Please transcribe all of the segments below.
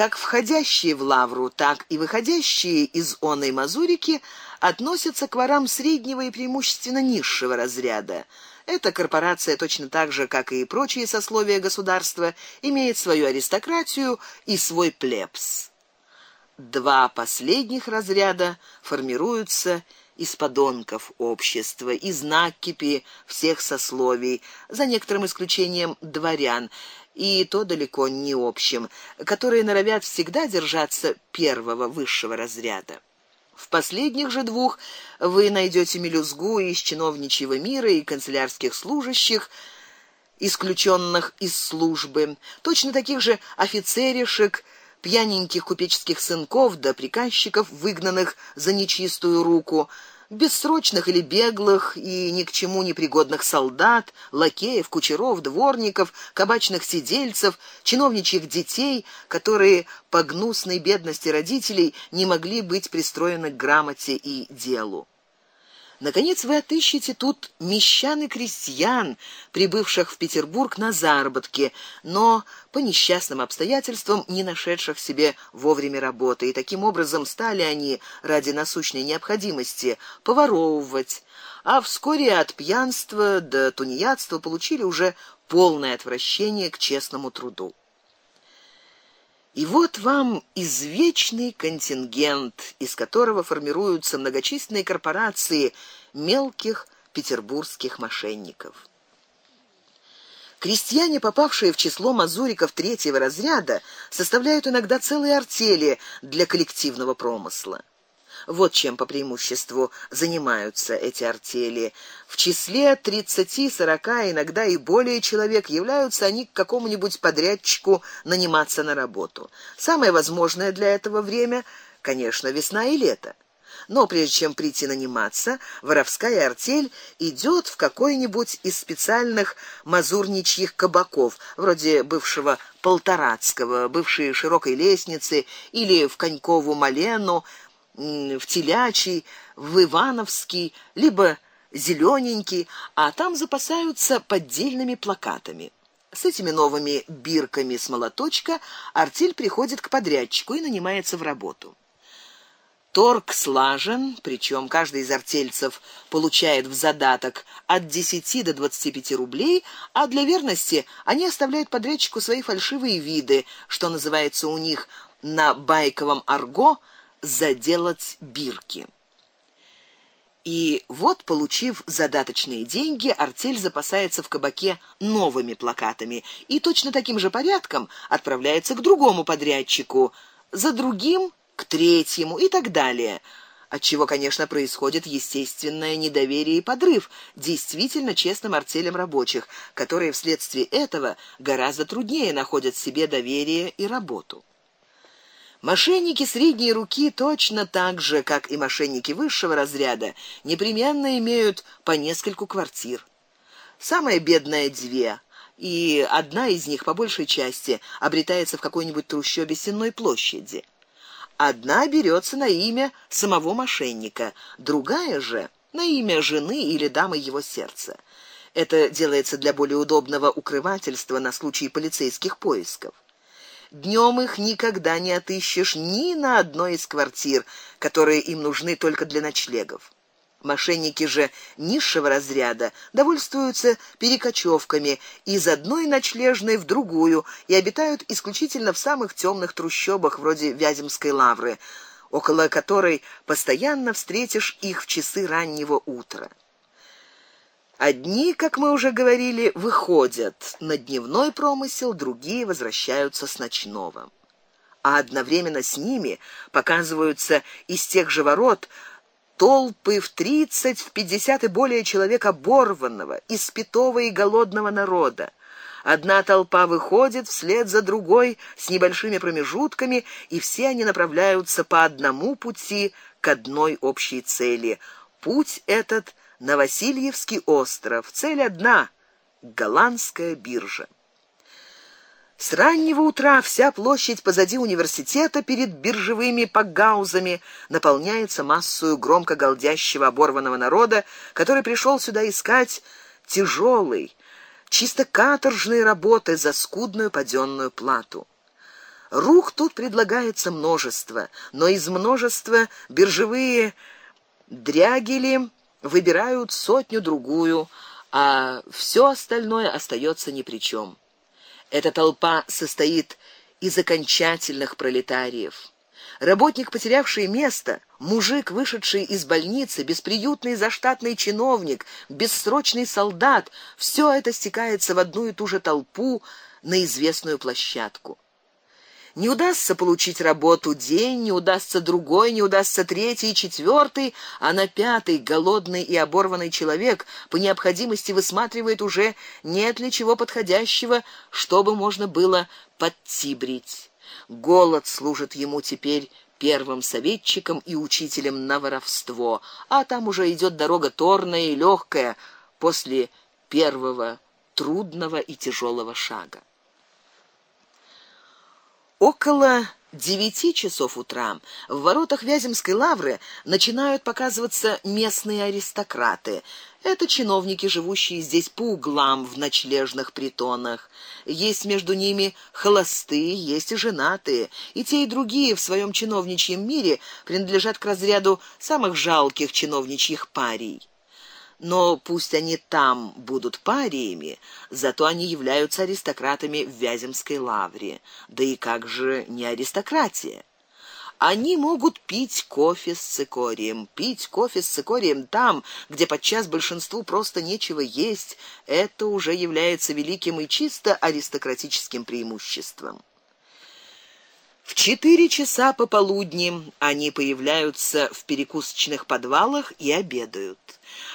Как входящие в лавру, так и выходящие из оной мазурики относятся к ворам среднего и преимущественно низшего разряда. Эта корпорация точно так же, как и прочие сословия государства, имеет свою аристократию и свой плебс. Два последних разряда формируются из подонков общества, из накипи всех сословий, за некоторым исключением дворян, и то далеко не общим, которые норовят всегда держаться первого высшего разряда. В последних же двух вы найдете мелюзгу из чиновничьего мира и канцелярских служащих, исключенных из службы, точно таких же офицеришек, пьяненьких купеческих сынков да приказчиков, выгнанных за нечистую руку, бессрочных или беглых и ни к чему не пригодных солдат, лакеев, кучеров, дворников, кабачных сидельцев, чиновничьих детей, которые по гнусной бедности родителей не могли быть пристроены к грамоте и делу. Наконец вы отыщете тут мещан и крестьян, прибывших в Петербург на заработки, но по несчастным обстоятельствам не нашедших себе вовремя работы, и таким образом стали они ради насущной необходимости поворовывать, а вскоре от пьянства до тунеядства получили уже полное отвращение к честному труду. И вот вам извечный контингент, из которого формируются многочисленные корпорации мелких петербургских мошенников. Крестьяне, попавшие в число мазуриков третьего разряда, составляют иногда целые артели для коллективного промысла. Вот чем по преимуществу занимаются эти артели. В числе 30-40, иногда и более человек являются они к какому-нибудь подрядчику наниматься на работу. Самое возможное для этого время, конечно, весна и лето. Но прежде чем прийти наниматься, воровская артель идет в какой-нибудь из специальных мазурничьих кабаков, вроде бывшего Полторацкого, бывшей широкой лестницы или в Конькову Малену, в Телячий, в Ивановский, либо зелененький, а там запасаются поддельными плакатами. С этими новыми бирками с молоточка артель приходит к подрядчику и нанимается в работу. Торг слажен, причем каждый из артельцев получает в задаток от 10 до 25 рублей, а для верности они оставляют подрядчику свои фальшивые виды, что называется у них на байковом арго заделать бирки. И вот, получив задаточные деньги, артель запасается в кабаке новыми плакатами и точно таким же порядком отправляется к другому подрядчику, за другим к третьему и так далее. От чего, конечно, происходит естественное недоверие и подрыв действительно честным артелям рабочих, которые вследствие этого гораздо труднее находят себе доверие и работу. Мошенники средней руки точно так же, как и мошенники высшего разряда, непременно имеют по нескольку квартир. Самая бедная две, и одна из них по большей части обретается в какой-нибудь трущобе Сенной площади. Одна берется на имя самого мошенника, другая же на имя жены или дамы его сердца. Это делается для более удобного укрывательства на случай полицейских поисков. Днем их никогда не отыщешь ни на одной из квартир, которые им нужны только для ночлегов. Мошенники же низшего разряда довольствуются перекочевками из одной ночлежной в другую и обитают исключительно в самых темных трущобах вроде Вяземской лавры, около которой постоянно встретишь их в часы раннего утра. Одни, как мы уже говорили, выходят на дневной промысел, другие возвращаются с ночного. А одновременно с ними показываются из тех же ворот толпы в тридцать, в пятьдесят и более человек оборванного, испитого и голодного народа. Одна толпа выходит вслед за другой с небольшими промежутками, и все они направляются по одному пути к одной общей цели. Путь этот на Васильевский остров. Цель одна голландская биржа. С раннего утра вся площадь позади университета перед биржевыми погаузами наполняется массою громко галдящего оборванного народа, который пришел сюда искать тяжелый, чисто каторжной работы за скудную паденную плату. Рух тут предлагается множество, но из множества биржевые дрягели выбирают сотню другую, а все остальное остается ни при чем. Эта толпа состоит из окончательных пролетариев. Работник, потерявший место, мужик, вышедший из больницы, бесприютный заштатный чиновник, бессрочный солдат все это стекается в одну и ту же толпу на известную площадку. Не удастся получить работу день, не удастся другой, не удастся третий, четвертый, а на пятый голодный и оборванный человек по необходимости высматривает уже нет ли чего подходящего, чтобы можно было подтибрить. Голод служит ему теперь первым советчиком и учителем на воровство, а там уже идет дорога торная и легкая после первого трудного и тяжелого шага. Около девяти часов утра в воротах Вяземской лавры начинают показываться местные аристократы. Это чиновники, живущие здесь по углам в ночлежных притонах. Есть между ними холостые, есть и женатые, и те и другие в своем чиновничьем мире принадлежат к разряду самых жалких чиновничьих парий но пусть они там будут париями, зато они являются аристократами в Вяземской лавре. Да и как же не аристократия? Они могут пить кофе с цикорием, пить кофе с цикорием там, где подчас большинству просто нечего есть. Это уже является великим и чисто аристократическим преимуществом. В четыре часа пополудни они появляются в перекусочных подвалах и обедают.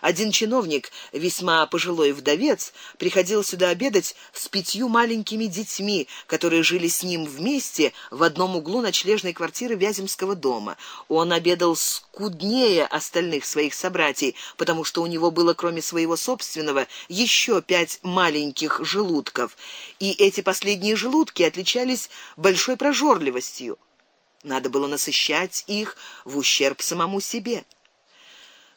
Один чиновник, весьма пожилой вдовец, приходил сюда обедать с пятью маленькими детьми, которые жили с ним вместе в одном углу ночлежной квартиры Вяземского дома. Он обедал скуднее остальных своих собратьев, потому что у него было кроме своего собственного еще пять маленьких желудков, и эти последние желудки отличались большой прожорливостью. Надо было насыщать их в ущерб самому себе.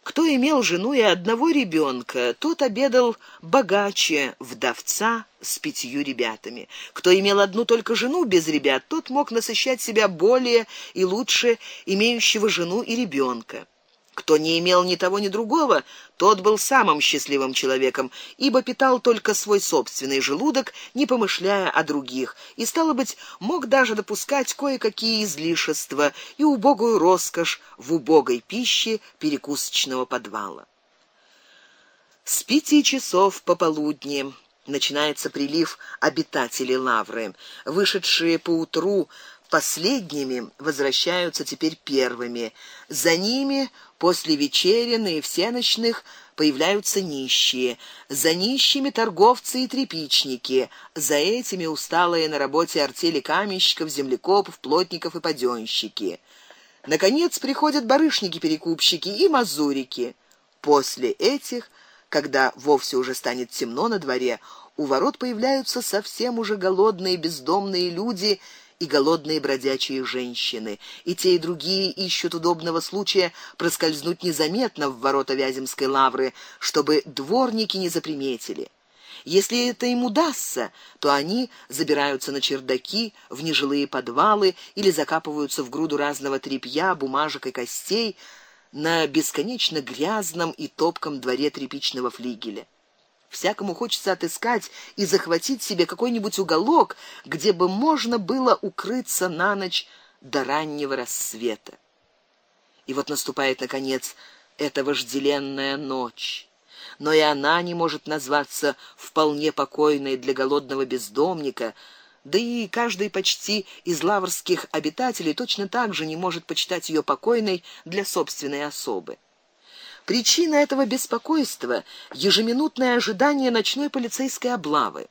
Кто имел жену и одного ребенка, тот обедал богаче вдовца с пятью ребятами. Кто имел одну только жену без ребят, тот мог насыщать себя более и лучше имеющего жену и ребенка. Кто не имел ни того, ни другого, тот был самым счастливым человеком, ибо питал только свой собственный желудок, не помышляя о других, и стало быть, мог даже допускать кое-какие излишества и убогую роскошь в убогой пище перекусочного подвала. С пяти часов пополудни начинается прилив обитателей Лавры, вышедшие по утру последними возвращаются теперь первыми. За ними после вечерины и всеночных появляются нищие, за нищими торговцы и трепичники, за этими усталые на работе артели каменщиков, землекопов, плотников и падёнщики. Наконец приходят барышники-перекупщики и мазурики. После этих, когда вовсе уже станет темно на дворе, у ворот появляются совсем уже голодные бездомные люди и голодные бродячие женщины, и те и другие ищут удобного случая проскользнуть незаметно в ворота Вяземской лавры, чтобы дворники не заприметили. Если это им удастся, то они забираются на чердаки, в нежилые подвалы или закапываются в груду разного тряпья, бумажек и костей на бесконечно грязном и топком дворе тряпичного флигеля. Всякому хочется отыскать и захватить себе какой-нибудь уголок, где бы можно было укрыться на ночь до раннего рассвета. И вот наступает наконец эта вожделенная ночь. Но и она не может назваться вполне покойной для голодного бездомника, да и каждый почти из лаврских обитателей точно так же не может почитать ее покойной для собственной особы. Причина этого беспокойства ежеминутное ожидание ночной полицейской облавы.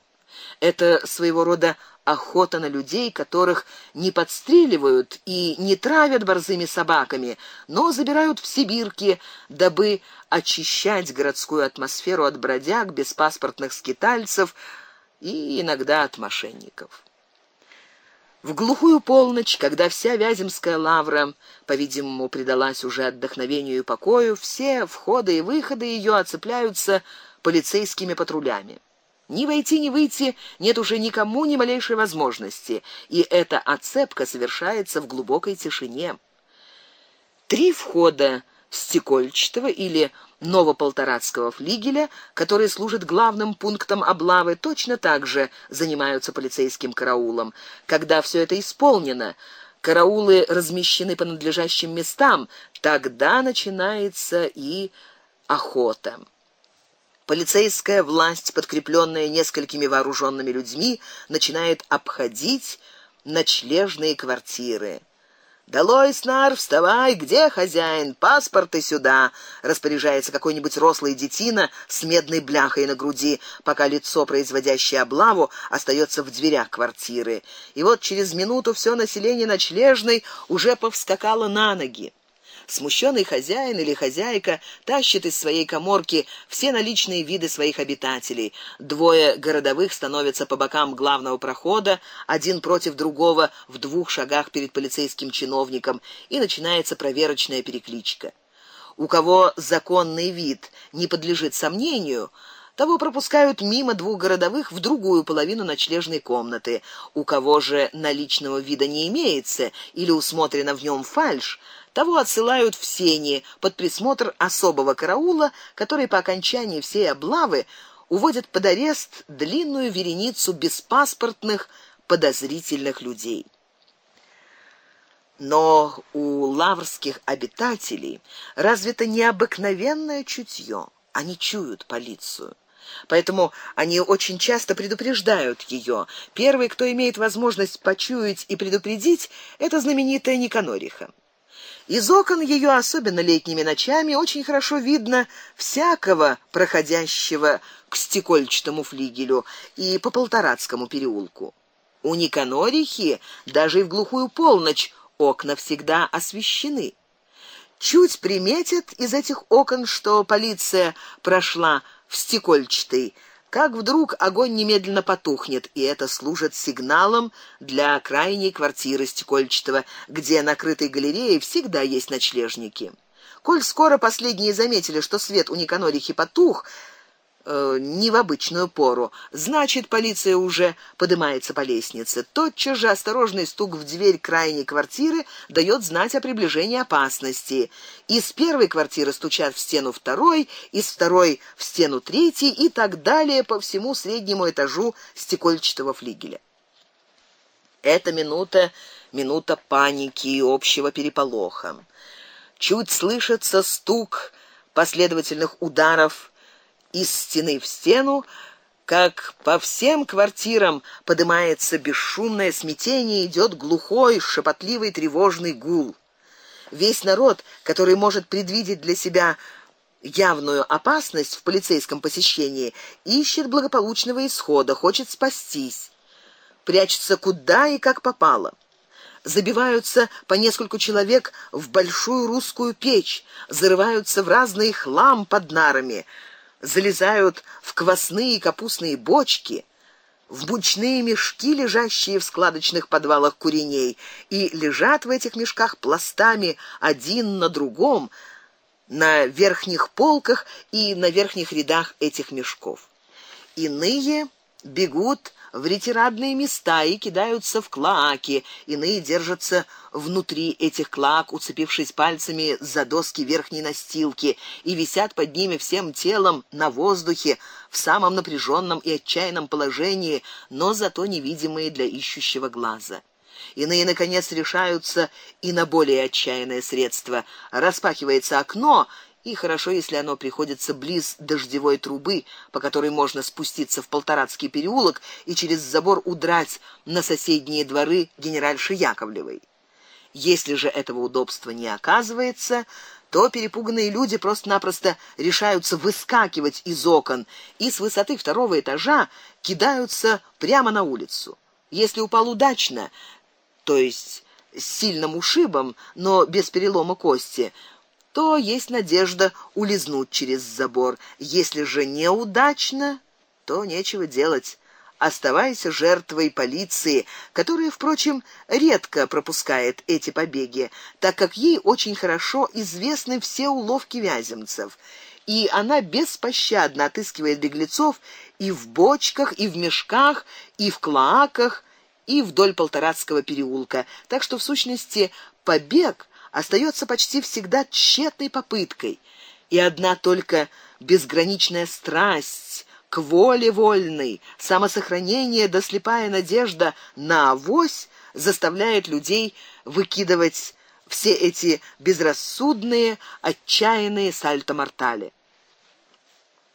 Это своего рода охота на людей, которых не подстреливают и не травят борзыми собаками, но забирают в Сибирки, дабы очищать городскую атмосферу от бродяг, беспаспортных скитальцев и иногда от мошенников. В глухую полночь, когда вся Вяземская лавра, по-видимому, предалась уже отдохновению и покою, все входы и выходы ее оцепляются полицейскими патрулями. Ни войти, ни выйти нет уже никому ни малейшей возможности, и эта оцепка совершается в глубокой тишине. Три входа стекольчатого или новополторацкого флигеля, который служит главным пунктом облавы, точно так же занимаются полицейским караулом. Когда все это исполнено, караулы размещены по надлежащим местам, тогда начинается и охота. Полицейская власть, подкрепленная несколькими вооруженными людьми, начинает обходить ночлежные квартиры. «Долой, снар, вставай! Где хозяин? Паспорты сюда!» Распоряжается какой-нибудь рослый детина с медной бляхой на груди, пока лицо, производящее облаву, остается в дверях квартиры. И вот через минуту все население ночлежной уже повскакало на ноги. Смущенный хозяин или хозяйка тащит из своей каморки все наличные виды своих обитателей. Двое городовых становятся по бокам главного прохода, один против другого в двух шагах перед полицейским чиновником, и начинается проверочная перекличка. У кого законный вид не подлежит сомнению, того пропускают мимо двух городовых в другую половину ночлежной комнаты. У кого же наличного вида не имеется или усмотрена в нем фальшь, того отсылают в сени под присмотр особого караула, который по окончании всей облавы уводит под арест длинную вереницу беспаспортных подозрительных людей. Но у лаврских обитателей развито необыкновенное чутье. Они чуют полицию. Поэтому они очень часто предупреждают ее. Первый, кто имеет возможность почуять и предупредить, это знаменитая Никанориха. Из окон ее, особенно летними ночами, очень хорошо видно всякого проходящего к стекольчатому флигелю и по Полторацкому переулку. У Никанорихи даже и в глухую полночь окна всегда освещены. Чуть приметят из этих окон, что полиция прошла в стекольчатый как вдруг огонь немедленно потухнет, и это служит сигналом для крайней квартиры Стекольчатого, где на крытой галерее всегда есть ночлежники. Коль скоро последние заметили, что свет у Никанорихи потух, э, не в обычную пору. Значит, полиция уже поднимается по лестнице. Тотчас же осторожный стук в дверь крайней квартиры дает знать о приближении опасности. Из первой квартиры стучат в стену второй, из второй в стену третьей и так далее по всему среднему этажу стекольчатого флигеля. Эта минута минута паники и общего переполоха. Чуть слышится стук последовательных ударов из стены в стену, как по всем квартирам поднимается бесшумное смятение, идет глухой, шепотливый, тревожный гул. Весь народ, который может предвидеть для себя явную опасность в полицейском посещении, ищет благополучного исхода, хочет спастись, прячется куда и как попало. Забиваются по нескольку человек в большую русскую печь, зарываются в разный хлам под нарами залезают в квасные и капустные бочки, в бучные мешки, лежащие в складочных подвалах куреней, и лежат в этих мешках пластами один на другом на верхних полках и на верхних рядах этих мешков. Иные бегут в ретирадные места и кидаются в клоаки, иные держатся внутри этих клоак, уцепившись пальцами за доски верхней настилки, и висят под ними всем телом на воздухе в самом напряженном и отчаянном положении, но зато невидимые для ищущего глаза. Иные наконец решаются и на более отчаянное средство. Распахивается окно, и хорошо, если оно приходится близ дождевой трубы, по которой можно спуститься в Полторацкий переулок и через забор удрать на соседние дворы генеральши Яковлевой. Если же этого удобства не оказывается, то перепуганные люди просто-напросто решаются выскакивать из окон и с высоты второго этажа кидаются прямо на улицу. Если упал удачно, то есть с сильным ушибом, но без перелома кости, то есть надежда улизнуть через забор. Если же неудачно, то нечего делать. Оставайся жертвой полиции, которая, впрочем, редко пропускает эти побеги, так как ей очень хорошо известны все уловки вяземцев. и она беспощадно отыскивает беглецов и в бочках, и в мешках, и в клоаках, и вдоль Полторацкого переулка. Так что в сущности побег остается почти всегда тщетной попыткой, и одна только безграничная страсть к воле вольной, самосохранение да слепая надежда на авось заставляет людей выкидывать все эти безрассудные, отчаянные сальто-мортали.